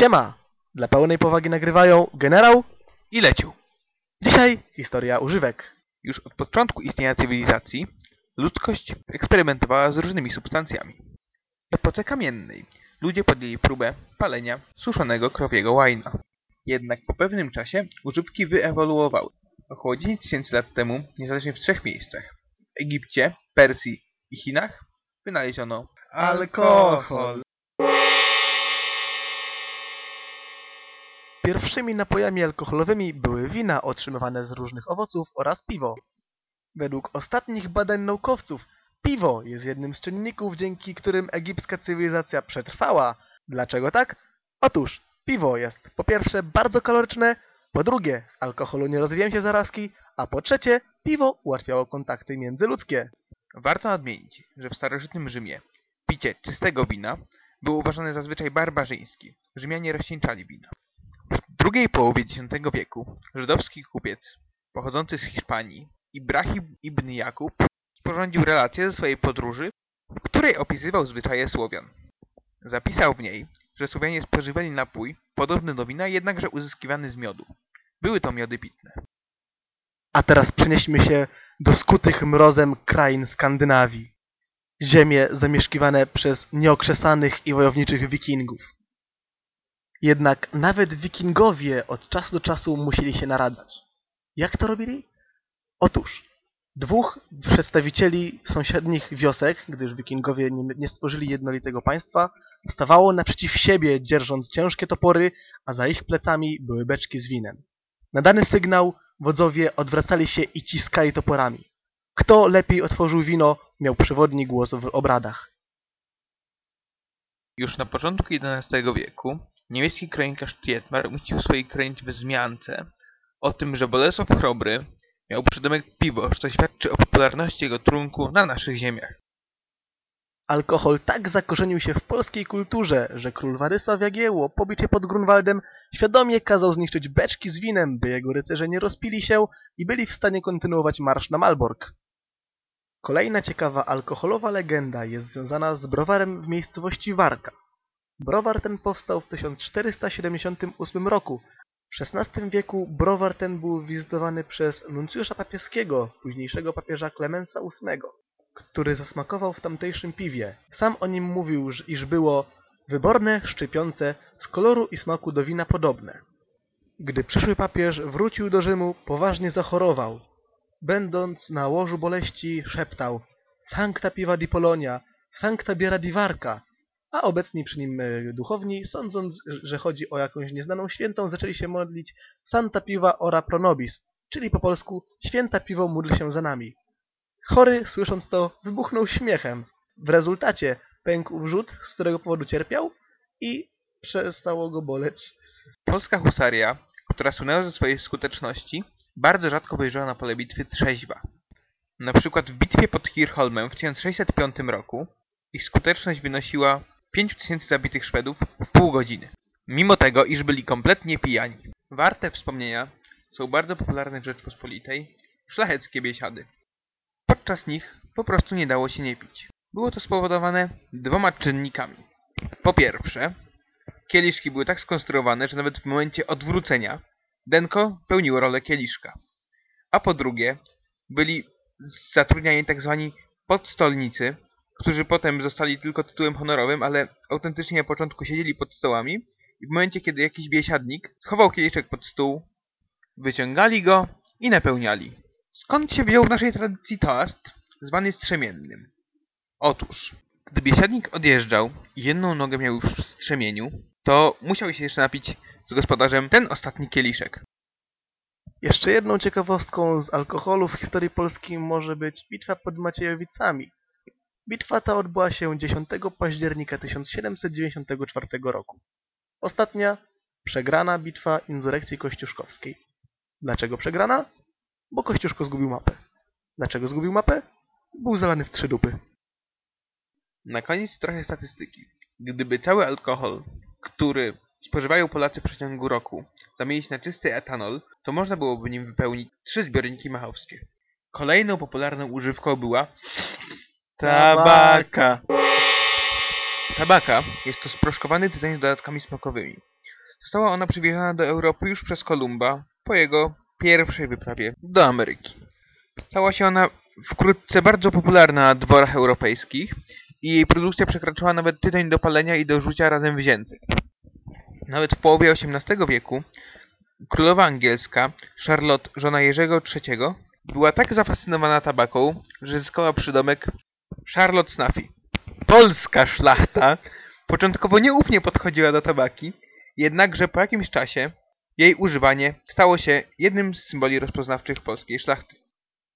Siema! Dla pełnej powagi nagrywają generał i lecił. Dzisiaj historia używek. Już od początku istnienia cywilizacji ludzkość eksperymentowała z różnymi substancjami. W epoce kamiennej ludzie podjęli próbę palenia suszonego krowiego łajna. Jednak po pewnym czasie używki wyewoluowały. Około 10 tysięcy lat temu, niezależnie w trzech miejscach w Egipcie, Persji i Chinach wynaleziono alkohol. Pierwszymi napojami alkoholowymi były wina otrzymywane z różnych owoców oraz piwo. Według ostatnich badań naukowców piwo jest jednym z czynników, dzięki którym egipska cywilizacja przetrwała. Dlaczego tak? Otóż piwo jest po pierwsze bardzo kaloryczne, po drugie alkoholu nie rozwijają się zarazki, a po trzecie piwo ułatwiało kontakty międzyludzkie. Warto nadmienić, że w starożytnym Rzymie picie czystego wina było uważane zazwyczaj barbarzyńskie. Rzymianie rozcieńczali wina. Drugiej połowie X wieku żydowski kupiec pochodzący z Hiszpanii Ibrahim ibn Jakub sporządził relację ze swojej podróży, w której opisywał zwyczaje Słowian. Zapisał w niej, że Słowianie spożywali napój podobny do wina, jednakże uzyskiwany z miodu. Były to miody pitne. A teraz przenieśmy się do skutych mrozem krain Skandynawii. Ziemie zamieszkiwane przez nieokrzesanych i wojowniczych wikingów. Jednak nawet wikingowie od czasu do czasu musieli się naradzać. Jak to robili? Otóż dwóch przedstawicieli sąsiednich wiosek, gdyż wikingowie nie, nie stworzyli jednolitego państwa, stawało naprzeciw siebie, dzierżąc ciężkie topory, a za ich plecami były beczki z winem. Na dany sygnał wodzowie odwracali się i ciskali toporami. Kto lepiej otworzył wino, miał przewodni głos w obradach. Już na początku XI wieku niemiecki kronikarz Tietmar umieścił w swojej kronice wzmiance o tym, że Bolesław Chrobry miał przydomek piwo, co świadczy o popularności jego trunku na naszych ziemiach. Alkohol tak zakorzenił się w polskiej kulturze, że król Władysław Jagiełło po bicie pod Grunwaldem świadomie kazał zniszczyć beczki z winem, by jego rycerze nie rozpili się i byli w stanie kontynuować marsz na Malbork. Kolejna ciekawa alkoholowa legenda jest związana z browarem w miejscowości Warka. Browar ten powstał w 1478 roku. W XVI wieku browar ten był wizytowany przez nuncjusza papieskiego, późniejszego papieża Klemensa VIII, który zasmakował w tamtejszym piwie. Sam o nim mówił, iż było wyborne, szczypiące, z koloru i smaku do wina podobne. Gdy przyszły papież wrócił do Rzymu, poważnie zachorował. Będąc na łożu boleści, szeptał Sancta piva di Polonia, Sancta biera di Varca, a obecni przy nim e, duchowni, sądząc, że chodzi o jakąś nieznaną świętą, zaczęli się modlić Santa piva ora pro nobis, czyli po polsku Święta piwo módl się za nami. Chory, słysząc to, wybuchnął śmiechem. W rezultacie pękł wrzód, z którego powodu cierpiał i przestało go boleć. Polska husaria, która słynęła ze swojej skuteczności, bardzo rzadko wyjeżdżała na pole bitwy trzeźwa. Na przykład w bitwie pod Kirchholmem w 1605 roku ich skuteczność wynosiła 5000 zabitych Szwedów w pół godziny. Mimo tego, iż byli kompletnie pijani. Warte wspomnienia są bardzo popularne w Rzeczpospolitej szlacheckie biesiady. Podczas nich po prostu nie dało się nie pić. Było to spowodowane dwoma czynnikami. Po pierwsze, kieliszki były tak skonstruowane, że nawet w momencie odwrócenia denko pełniło rolę kieliszka. A po drugie, byli zatrudniani tak zwani podstolnicy, którzy potem zostali tylko tytułem honorowym, ale autentycznie na początku siedzieli pod stołami i w momencie, kiedy jakiś biesiadnik schował kieliszek pod stół, wyciągali go i napełniali. Skąd się wziął w naszej tradycji toast, zwany strzemiennym? Otóż, gdy biesiadnik odjeżdżał i jedną nogę miał już w strzemieniu, to musiał się jeszcze napić z gospodarzem ten ostatni kieliszek. Jeszcze jedną ciekawostką z alkoholu w historii Polski może być bitwa pod Maciejowicami. Bitwa ta odbyła się 10 października 1794 roku. Ostatnia przegrana bitwa insurrekcji kościuszkowskiej. Dlaczego przegrana? Bo Kościuszko zgubił mapę. Dlaczego zgubił mapę? Był zalany w trzy dupy. Na koniec trochę statystyki. Gdyby cały alkohol, który spożywają Polacy w przeciągu roku, zamienić na czysty etanol, to można byłoby nim wypełnić trzy zbiorniki machowskie. Kolejną popularną używką była Tabaka. Tabaka jest to sproszkowany tytoń z dodatkami smakowymi. została ona przywieziona do Europy już przez Kolumba po jego pierwszej wyprawie do Ameryki. Stała się ona wkrótce bardzo popularna na dworach europejskich i jej produkcja przekraczała nawet tytoń do palenia i do rzucia razem wziętych. Nawet w połowie XVIII wieku królowa angielska, Charlotte, żona Jerzego III, była tak zafascynowana tabaką, że zyskała przydomek Charlotte Snuffy. Polska szlachta początkowo nieufnie podchodziła do tabaki, jednakże po jakimś czasie jej używanie stało się jednym z symboli rozpoznawczych polskiej szlachty.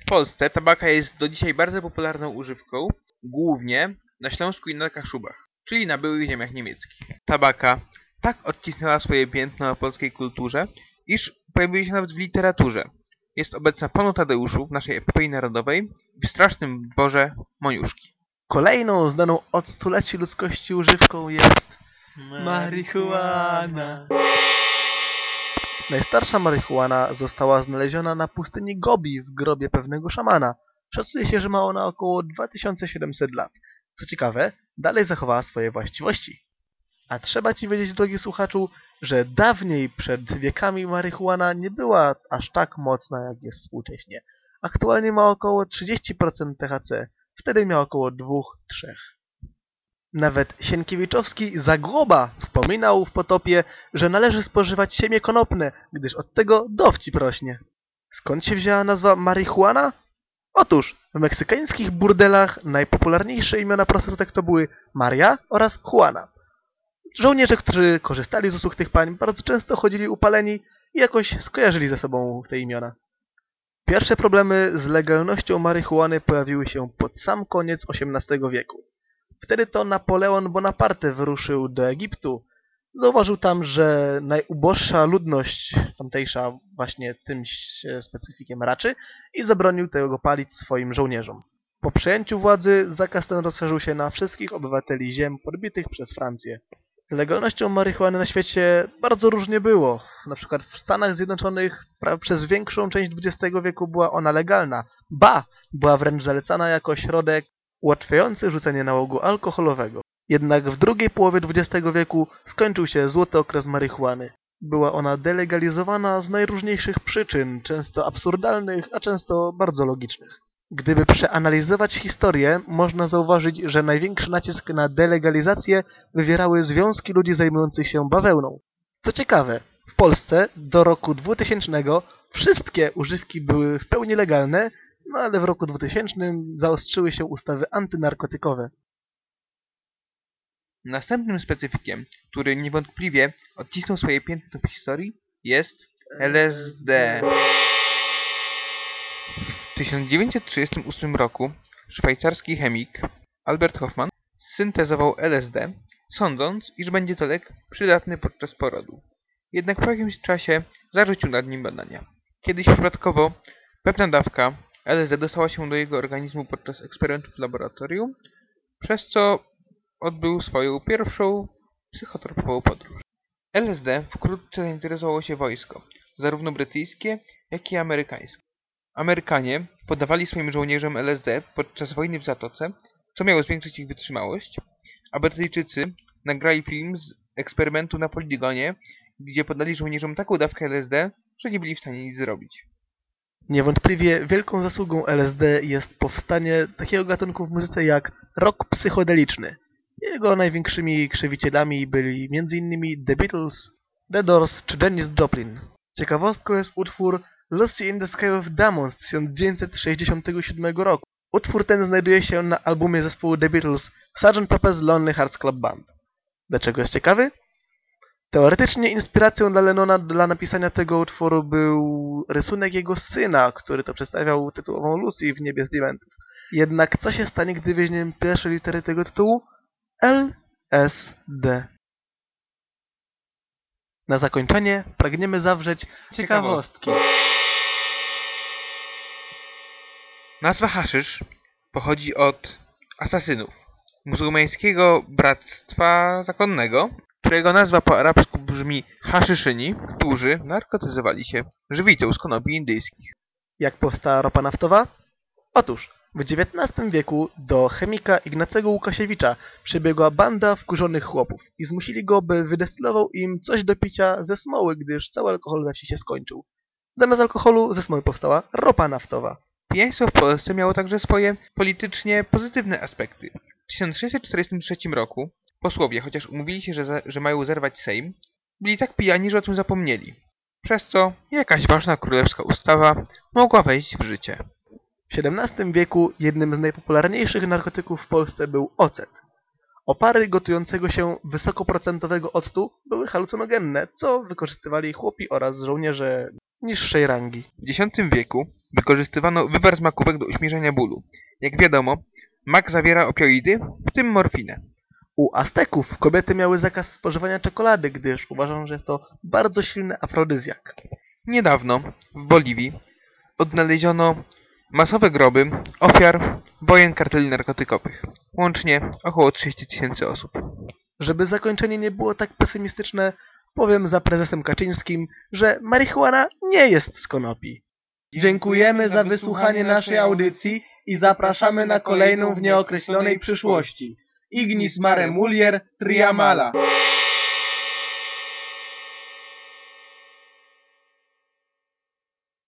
W Polsce tabaka jest do dzisiaj bardzo popularną używką, głównie na Śląsku i na Kaszubach, czyli na byłych ziemiach niemieckich. Tabaka tak odcisnęła swoje piętno na polskiej kulturze, iż pojawiła się nawet w literaturze. Jest obecna panu Tadeuszu w naszej epopei narodowej w strasznym dworze Moniuszki. Kolejną znaną od stuleci ludzkości używką jest marihuana. Najstarsza marihuana została znaleziona na pustyni Gobi w grobie pewnego szamana. Szacuje się, że ma ona około 2700 lat. Co ciekawe, dalej zachowała swoje właściwości. A trzeba ci wiedzieć, drogi słuchaczu, że dawniej, przed wiekami, marihuana nie była aż tak mocna, jak jest współcześnie. Aktualnie ma około 30% THC, wtedy miał około 2-3. Nawet Sienkiewiczowski Zagłoba wspominał w potopie, że należy spożywać siemię konopne, gdyż od tego dowcip rośnie. Skąd się wzięła nazwa marihuana? Otóż w meksykańskich burdelach najpopularniejsze imiona prostytutek to były Maria oraz Juana. Żołnierze, którzy korzystali z usług tych pań, bardzo często chodzili upaleni i jakoś skojarzyli ze sobą te imiona. Pierwsze problemy z legalnością marihuany pojawiły się pod sam koniec XVIII wieku. Wtedy to Napoleon Bonaparte wyruszył do Egiptu. Zauważył tam, że najuboższa ludność tamtejsza właśnie tym specyfikiem raczy i zabronił tego palić swoim żołnierzom. Po przejęciu władzy zakaz ten rozszerzył się na wszystkich obywateli ziem podbitych przez Francję. Z legalnością marihuany na świecie bardzo różnie było. Na przykład w Stanach Zjednoczonych przez większą część XX wieku była ona legalna. Ba! Była wręcz zalecana jako środek ułatwiający rzucenie nałogu alkoholowego. Jednak w drugiej połowie XX wieku skończył się złoty okres marihuany. Była ona delegalizowana z najróżniejszych przyczyn, często absurdalnych, a często bardzo logicznych. Gdyby przeanalizować historię, można zauważyć, że największy nacisk na delegalizację wywierały związki ludzi zajmujących się bawełną. Co ciekawe, w Polsce do roku 2000 wszystkie używki były w pełni legalne, no ale w roku 2000 zaostrzyły się ustawy antynarkotykowe. Następnym specyfikiem, który niewątpliwie odcisnął swoje piętno w historii, jest LSD. W 1938 roku szwajcarski chemik Albert Hoffman syntezował LSD, sądząc, iż będzie to lek przydatny podczas porodu. Jednak po jakimś czasie zarzucił nad nim badania. Kiedyś przypadkowo pewna dawka LSD dostała się do jego organizmu podczas eksperymentów w laboratorium, przez co odbył swoją pierwszą psychotropową podróż. LSD wkrótce zainteresowało się wojsko, zarówno brytyjskie, jak i amerykańskie. Amerykanie podawali swoim żołnierzom LSD podczas wojny w Zatoce, co miało zwiększyć ich wytrzymałość, a Brytyjczycy nagrali film z eksperymentu na poligonie, gdzie podali żołnierzom taką dawkę LSD, że nie byli w stanie nic zrobić. Niewątpliwie wielką zasługą LSD jest powstanie takiego gatunku w muzyce jak rock psychodeliczny. Jego największymi krzywicielami byli m.in. The Beatles, The Doors czy Janis Joplin. Ciekawostką jest utwór Lucy in the Sky of Diamonds z 1967 roku. Utwór ten znajduje się na albumie zespołu The Beatles Sgt. Pepper's Lonely Hearts Club Band. Dlaczego jest ciekawy? Teoretycznie inspiracją dla Lennona dla napisania tego utworu był rysunek jego syna, który to przedstawiał tytułową Lucy w niebie z diamentów. Jednak co się stanie, gdy weźmiemy pierwsze litery tego tytułu? LSD. Na zakończenie pragniemy zawrzeć ciekawostki. Nazwa haszysz pochodzi od asasynów, muzułmańskiego bractwa zakonnego, którego nazwa po arabsku brzmi haszyszyni, którzy narkotyzowali się żywicą z konopi indyjskich. Jak powstała ropa naftowa? Otóż, W XIX wieku do chemika Ignacego Łukasiewicza przybiegła banda wkurzonych chłopów i zmusili go, by wydestylował im coś do picia ze smoły, gdyż cały alkohol we wsi się skończył. Zamiast alkoholu ze smoły powstała ropa naftowa. Pijaństwo w Polsce miało także swoje politycznie pozytywne aspekty. W 1643 roku posłowie, chociaż umówili się, że, za, że mają zerwać Sejm, byli tak pijani, że o tym zapomnieli. Przez co jakaś ważna królewska ustawa mogła wejść w życie. W XVII wieku jednym z najpopularniejszych narkotyków w Polsce był ocet. Opary gotującego się wysokoprocentowego octu były halucynogenne, co wykorzystywali chłopi oraz żołnierze niższej rangi. W X wieku wykorzystywano wywar z makówek do uśmierzenia bólu. Jak wiadomo, mak zawiera opioidy, w tym morfinę. U Azteków kobiety miały zakaz spożywania czekolady, gdyż uważano, że jest to bardzo silny afrodyzjak. Niedawno w Boliwii odnaleziono masowe groby ofiar wojen karteli narkotykowych. Łącznie około 30 tysięcy osób. Żeby zakończenie nie było tak pesymistyczne, powiem za prezesem Kaczyńskim, że marihuana nie jest z konopi. Dziękujemy za wysłuchanie naszej audycji i zapraszamy na kolejną w nieokreślonej przyszłości. Ignis mare mulier triamala.